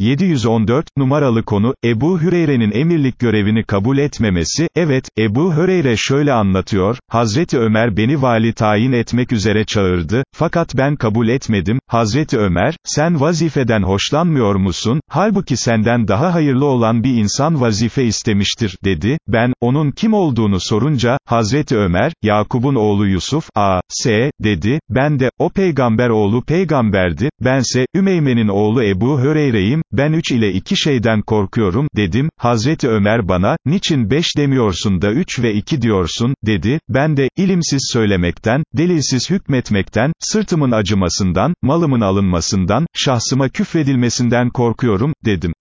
714, numaralı konu, Ebu Hüreyre'nin emirlik görevini kabul etmemesi, evet, Ebu Hüreyre şöyle anlatıyor, Hazreti Ömer beni vali tayin etmek üzere çağırdı, fakat ben kabul etmedim, Hazreti Ömer, sen vazifeden hoşlanmıyor musun, halbuki senden daha hayırlı olan bir insan vazife istemiştir, dedi, ben, onun kim olduğunu sorunca, Hazreti Ömer, Yakub'un oğlu Yusuf, a, s, dedi, ben de, o peygamber oğlu peygamberdi, bense, Ümeyme'nin oğlu Ebu Hüreyre'yim, ben üç ile iki şeyden korkuyorum, dedim, Hazreti Ömer bana, niçin beş demiyorsun da üç ve iki diyorsun, dedi, ben de, ilimsiz söylemekten, delilsiz hükmetmekten, sırtımın acımasından, malımın alınmasından, şahsıma küfredilmesinden korkuyorum, dedim.